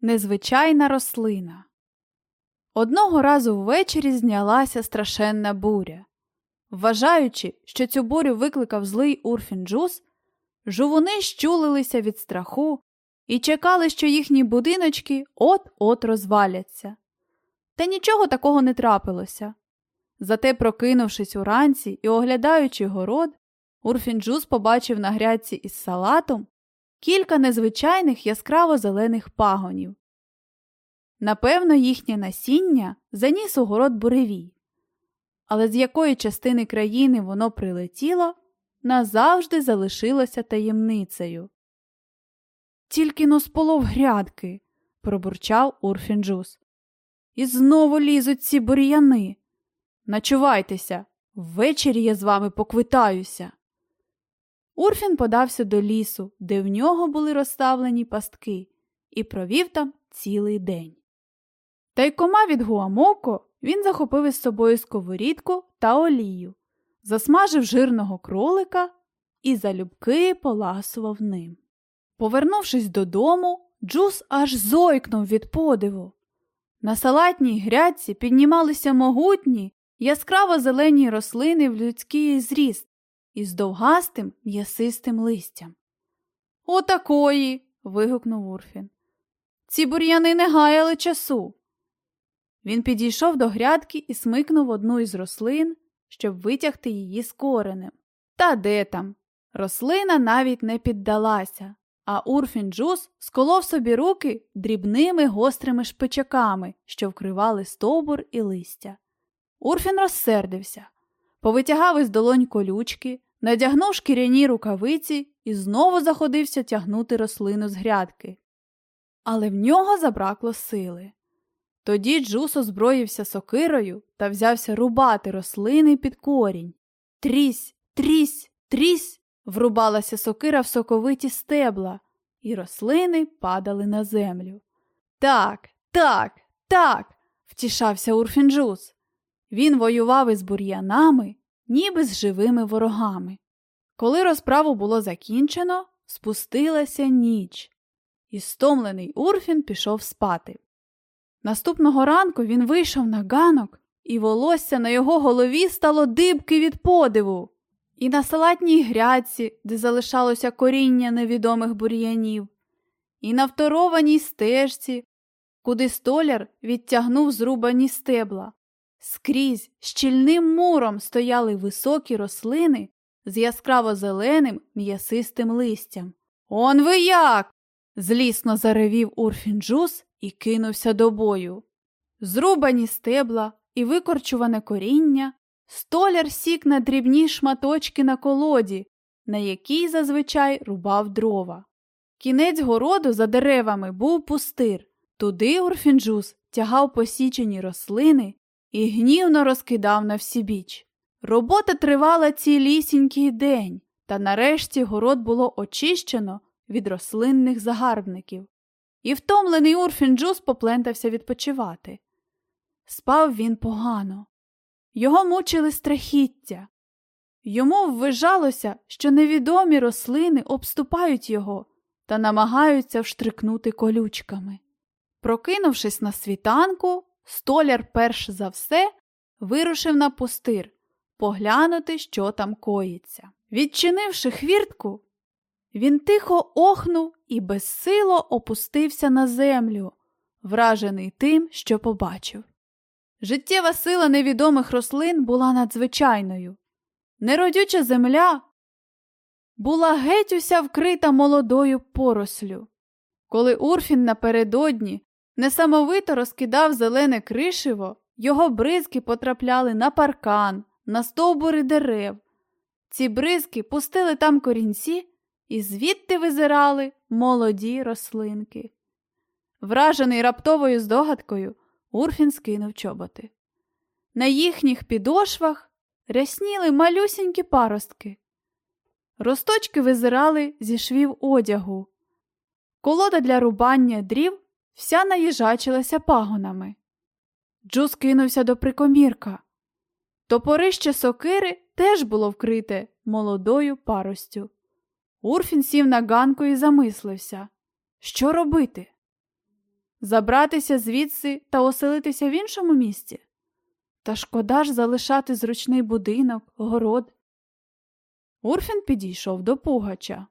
Незвичайна рослина. Одного разу ввечері знялася страшенна буря. Вважаючи, що цю бурю викликав злий Урфін Джус, жувуни щулилися від страху і чекали, що їхні будиночки от-от розваляться. Та нічого такого не трапилося. Зате, прокинувшись уранці і оглядаючи город, Урфінджус побачив на грядці із салатом кілька незвичайних яскраво зелених пагонів. Напевно, їхнє насіння заніс у город буревій, але з якої частини країни воно прилетіло, назавжди залишилося таємницею. Тільки но сполов грядки, пробурчав Урфінджус. І знову лізуть ці бур'яни. Начувайтеся, ввечері я з вами поквитаюся. Урфін подався до лісу, де в нього були розставлені пастки, і провів там цілий день. Та й кома від Гуамоко він захопив із собою сковорідку та олію, засмажив жирного кролика і залюбки поласував ним. Повернувшись додому, Джус аж зойкнув від подиву. На салатній грядці піднімалися могутні, яскраво зелені рослини в людський зріст із довгастим м'ясистим листям. Отакої. вигукнув Урфін. Ці бур'яни не гаяли часу. Він підійшов до грядки і смикнув одну із рослин, щоб витягти її з коренем. Та де там? Рослина навіть не піддалася, а Урфін Джус сколов собі руки дрібними гострими шпичаками, що вкривали стовбур і листя. Урфін розсердився, повитягав із долонь колючки, надягнув шкіряні рукавиці і знову заходився тягнути рослину з грядки. Але в нього забракло сили. Тоді Джус озброївся сокирою та взявся рубати рослини під корінь. Трісь, трісь, трісь врубалася сокира в соковиті стебла, і рослини падали на землю. Так, так, так, втішався Урфінджус. Він воював із бур'янами, ніби з живими ворогами. Коли розправу було закінчено, спустилася ніч, і стомлений Урфін пішов спати. Наступного ранку він вийшов на ганок, і волосся на його голові стало дибки від подиву. І на салатній грядці, де залишалося коріння невідомих бур'янів, і на второваній стежці, куди столяр відтягнув зрубані стебла. Скрізь щільним муром стояли високі рослини з яскраво зеленим м'ясистим листям. Он ви як? злісно заревів Урфінджус і кинувся до бою. Зрубані стебла і викорчуване коріння, столяр сік на дрібні шматочки на колоді, на якій зазвичай рубав дрова. Кінець городу за деревами був пустир. Туди Урфінджус тягав посічені рослини і гнівно розкидав на всібіч. Робота тривала цілісінький день, та нарешті город було очищено від рослинних загарбників. І втомлений Урфін Джус поплентався відпочивати. Спав він погано. Його мучили страхіття. Йому ввижалося, що невідомі рослини обступають його та намагаються вштрикнути колючками. Прокинувшись на світанку, столяр перш за все вирушив на пустир поглянути, що там коїться. Відчинивши хвіртку, він тихо охнув і безсило опустився на землю, вражений тим, що побачив. Життєва сила невідомих рослин була надзвичайною. Неродюча земля була геть уся вкрита молодою порослю. Коли Урфін напередодні несамовито розкидав зелене кришиво, його бризки потрапляли на паркан, на стовбури дерев. Ці бризки пустили там корінці і звідти визирали молоді рослинки. Вражений раптовою здогадкою, Урфін скинув чоботи. На їхніх підошвах рясніли малюсінькі паростки. Росточки визирали зі швів одягу. Колода для рубання дрів вся наїжачилася пагонами. Джус кинувся до прикомірка. Топорище сокири теж було вкрите молодою паростю. Урфін сів на ганку і замислився, що робити. Забратися звідси та оселитися в іншому місці? Та шкода ж залишати зручний будинок, город. Урфін підійшов до Пугача.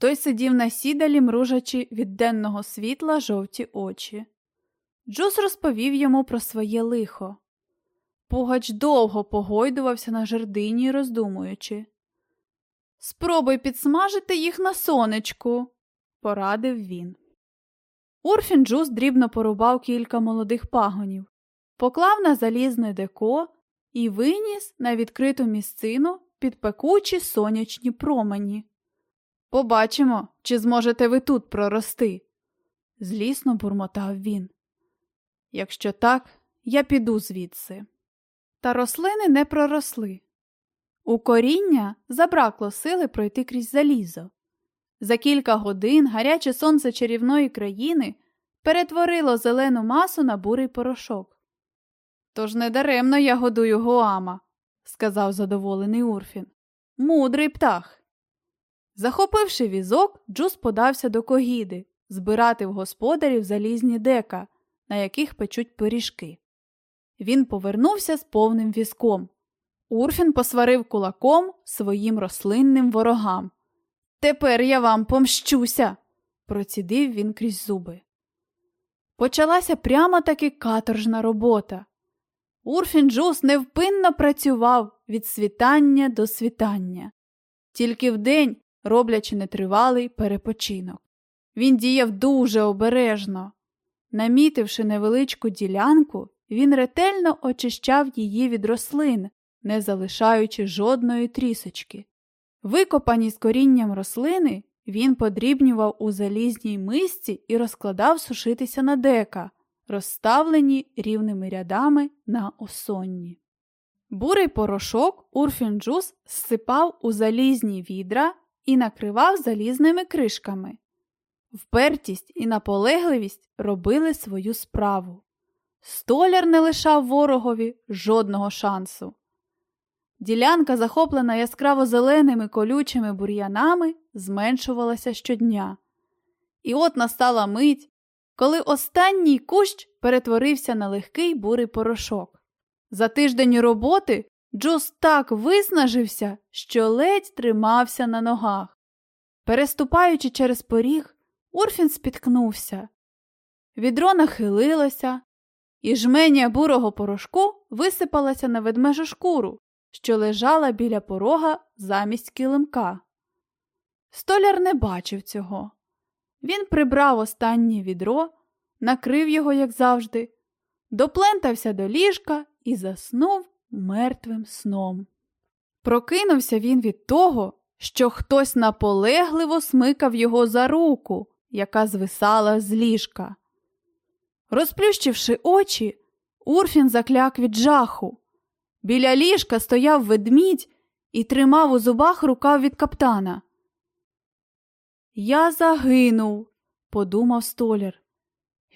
Той сидів на сідалі, мружачи від денного світла жовті очі. Джус розповів йому про своє лихо. Пугач довго погойдувався на жердині, роздумуючи. Спробуй підсмажити їх на сонечку, порадив він. Урфін Джус дрібно порубав кілька молодих пагонів, поклав на залізне деко і виніс на відкриту місцину під пекучі сонячні промені. Побачимо, чи зможете ви тут прорости, злісно бурмотав він. Якщо так, я піду звідси. Та рослини не проросли. У коріння забракло сили пройти крізь залізо. За кілька годин гаряче сонце чарівної країни перетворило зелену масу на бурий порошок. Тож недаремно я годую Гоама, сказав задоволений Урфін. Мудрий птах. Захопивши візок, Джус подався до когіди збирати в господарів залізні дека, на яких печуть пиріжки. Він повернувся з повним візком. Урфін посварив кулаком своїм рослинним ворогам. Тепер я вам помщуся, процідив він крізь зуби. Почалася прямо таки каторжна робота. Урфін Джус невпинно працював від світання до світання, тільки вдень роблячи нетривалий перепочинок. Він діяв дуже обережно. Намітивши невеличку ділянку, він ретельно очищав її від рослин, не залишаючи жодної трісочки. Викопані з корінням рослини, він подрібнював у залізній мисці і розкладав сушитися на дека, розставлені рівними рядами на осонні. Бурий порошок Урфінджус зсипав у залізні відра і накривав залізними кришками. Впертість і наполегливість робили свою справу. Столяр не лишав ворогові жодного шансу. Ділянка, захоплена яскраво зеленими колючими бур'янами, зменшувалася щодня. І от настала мить, коли останній кущ перетворився на легкий бурий порошок. За тиждень роботи Джус так виснажився, що ледь тримався на ногах. Переступаючи через поріг, Урфін спіткнувся. Відро нахилилося, і жменя бурого порошку висипалася на ведмежу шкуру, що лежала біля порога замість килимка. Столяр не бачив цього. Він прибрав останнє відро, накрив його, як завжди, доплентався до ліжка і заснув мертвим сном. Прокинувся він від того, що хтось наполегливо смикав його за руку, яка звисала з ліжка. Розплющивши очі, Урфін закляк від жаху. Біля ліжка стояв ведмідь і тримав у зубах рукав від каптана. Я загинув, подумав столяр.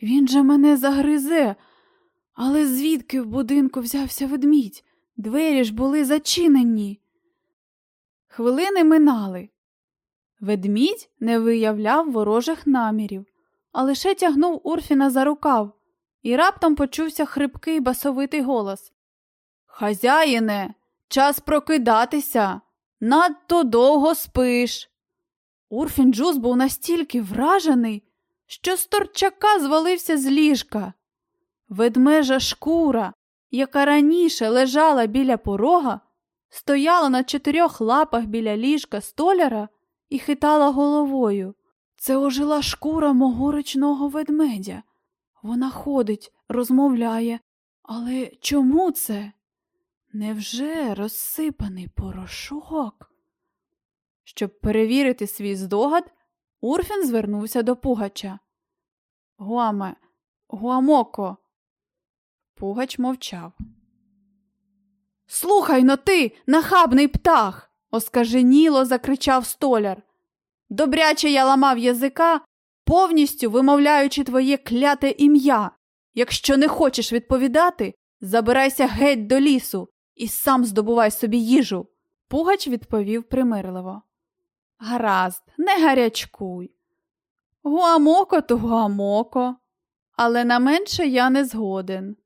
Він же мене загризе, але звідки в будинку взявся ведмідь? Двері ж були зачинені. Хвилини минали. Ведмідь не виявляв ворожих намірів, а лише тягнув Урфіна за рукав, і раптом почувся хрипкий басовитий голос. Хазяїне, час прокидатися. Надто довго спиш. Урфін Джуз був настільки вражений, що з торчака звалився з ліжка. Ведмежа шкура, яка раніше лежала біля порога, стояла на чотирьох лапах біля ліжка столяра і хитала головою. Це ожила шкура мого ручного ведмедя. Вона ходить, розмовляє. Але чому це? Невже розсипаний порошок? Щоб перевірити свій здогад, Урфін звернувся до Пугача. Гуаме, Гуамоко. Пугач мовчав. Слухай но ти, нахабний птах, оскаженіло закричав столяр. Добряче я ламав язика, повністю вимовляючи твоє кляте ім'я. Якщо не хочеш відповідати, забирайся геть до лісу і сам здобувай собі їжу. Пугач відповів примирливо. Гаразд, не гарячкуй. Гуамоко то гуамоко, але на менше я не згоден.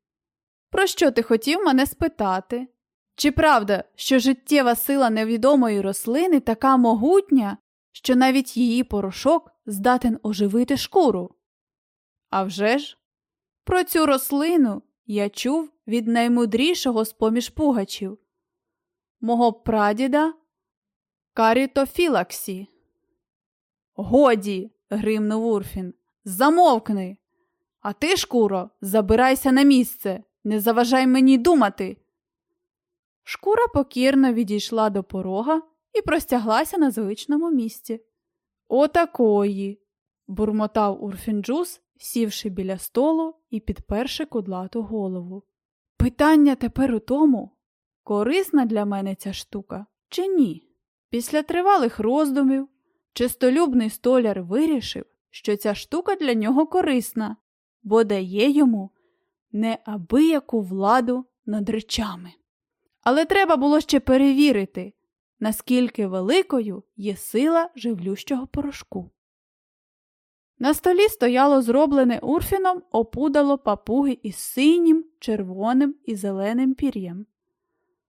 Про що ти хотів мене спитати? Чи правда, що життєва сила невідомої рослини така могутня, що навіть її порошок здатен оживити шкуру? А вже ж, про цю рослину я чув від наймудрішого з поміж пугачів, мого прадіда Карітофілаксі. Годі, гримнув Урфін, замовкни. А ти, шкуро, забирайся на місце, не заважай мені думати. Шкура покірно відійшла до порога і простяглася на звичному місці. Отакої, бурмотав Урфінджус, сівши біля столу і підперши кудлату голову. Питання тепер у тому, корисна для мене ця штука чи ні? Після тривалих роздумів чистолюбний столяр вирішив, що ця штука для нього корисна, бо дає йому неабияку владу над речами. Але треба було ще перевірити, наскільки великою є сила живлющого порошку. На столі стояло зроблене урфіном опудало папуги із синім, червоним і зеленим пір'ям.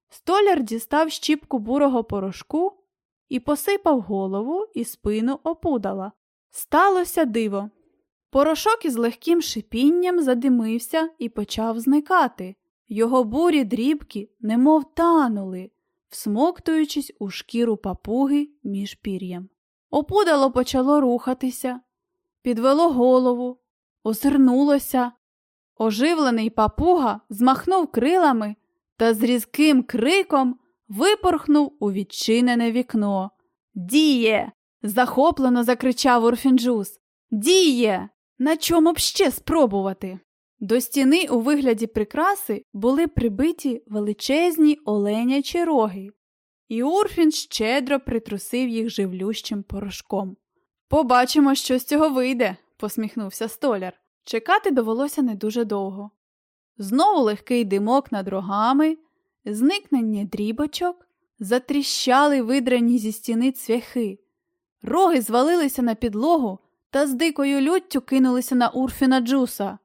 Столяр дістав щіпку бурого порошку і посипав голову і спину опудала. Сталося диво. Порошок із легким шипінням задимився і почав зникати. Його бурі дрібки немов танули, всмоктуючись у шкіру папуги між пір'ям. Опудало почало рухатися, підвело голову, озирнулося. Оживлений папуга змахнув крилами та з різким криком випорхнув у відчинене вікно. Діє! захоплено закричав Орфінджус. Діє! На чому б ще спробувати? До стіни у вигляді прикраси були прибиті величезні оленячі роги, і Урфін щедро притрусив їх живлющим порошком. Побачимо, що з цього вийде, посміхнувся столяр. Чекати довелося не дуже довго. Знову легкий димок над рогами, зникнення дрібочок, затріщали видрані зі стіни цвяхи. Роги звалилися на підлогу та з дикою люттю кинулися на Урфіна Джуса.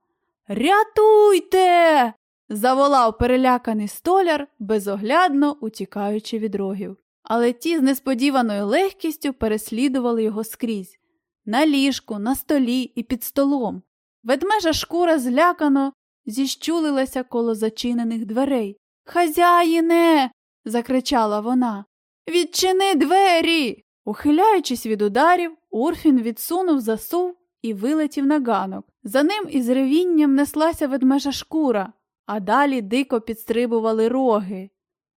Рятуйте! заволав переляканий столяр, безоглядно утікаючи від рогів. Але ті з несподіваною легкістю переслідували його скрізь на ліжку, на столі і під столом. Ведмежа шкура злякано зіщулилася коло зачинених дверей. Хазяїне. закричала вона. Відчини двері. Ухиляючись від ударів, Урфін відсунув засув і вилетів на ганок. За ним із ревінням неслася ведмежа шкура, а далі дико підстрибували роги.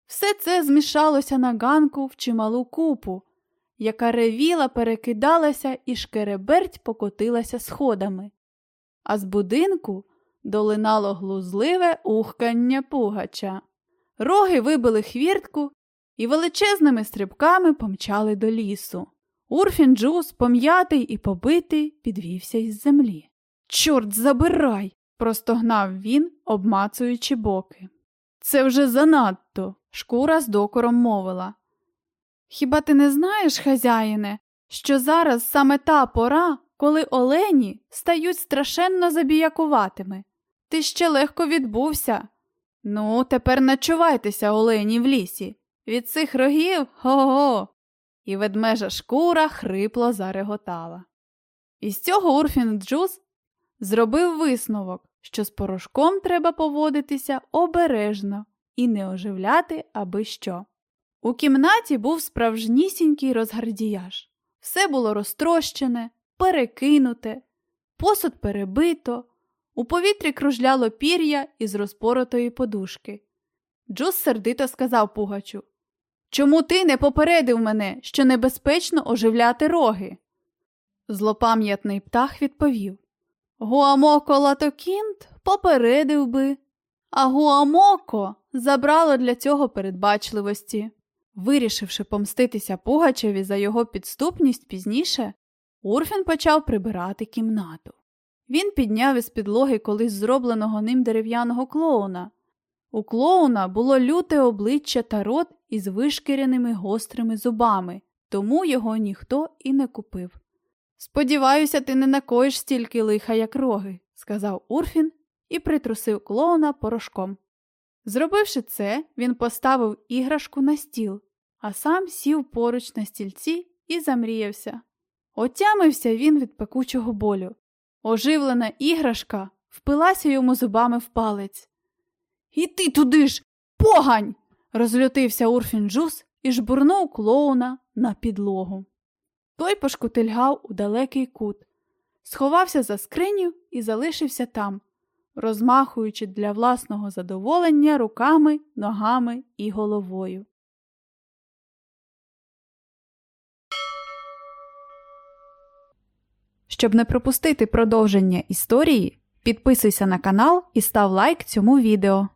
Все це змішалося на ганку в чималу купу, яка ревіла, перекидалася і шкереберть покотилася сходами. А з будинку долинало глузливе ухкання пугача. Роги вибили хвіртку і величезними стрибками помчали до лісу. Урфін Джус, пом'ятий і побитий, підвівся із землі. Чорт забирай! простогнав він, обмацуючи боки. Це вже занадто, шкура з докором мовила. Хіба ти не знаєш, хазяїне, що зараз саме та пора, коли олені стають страшенно забіякуватими? Ти ще легко відбувся. Ну, тепер начувайтеся, олені, в лісі. Від цих рогів го-го. І ведмежа шкура хрипло зареготала. Із цього Урфін Джуз зробив висновок, що з порошком треба поводитися обережно і не оживляти аби що. У кімнаті був справжнісінький розгардіяж. Все було розтрощене, перекинуте, посуд перебито, у повітрі кружляло пір'я із розпоротої подушки. Джус сердито сказав Пугачу Чому ти не попередив мене, що небезпечно оживляти роги? Злопам'ятний птах відповів Гуамоко Латокінт попередив би, а Гуамоко забрало для цього передбачливості. Вирішивши помститися Пугачеві за його підступність пізніше, Урфін почав прибирати кімнату. Він підняв із підлоги колись зробленого ним дерев'яного клоуна. У клоуна було люте обличчя та рот із вишкіряними гострими зубами, тому його ніхто і не купив. Сподіваюся, ти не накоїш стільки лиха, як роги, сказав Урфін і притрусив клоуна порошком. Зробивши це, він поставив іграшку на стіл, а сам сів поруч на стільці і замріявся. Отямився він від пекучого болю. Оживлена іграшка впилася йому зубами в палець. І ти туди ж, погань! розлютився Урфін Джус і жбурнув клоуна на підлогу. Той пошкутильгав у далекий кут, сховався за скриню і залишився там, розмахуючи для власного задоволення руками, ногами і головою. Щоб не пропустити продовження історії, підписуйся на канал і став лайк цьому відео.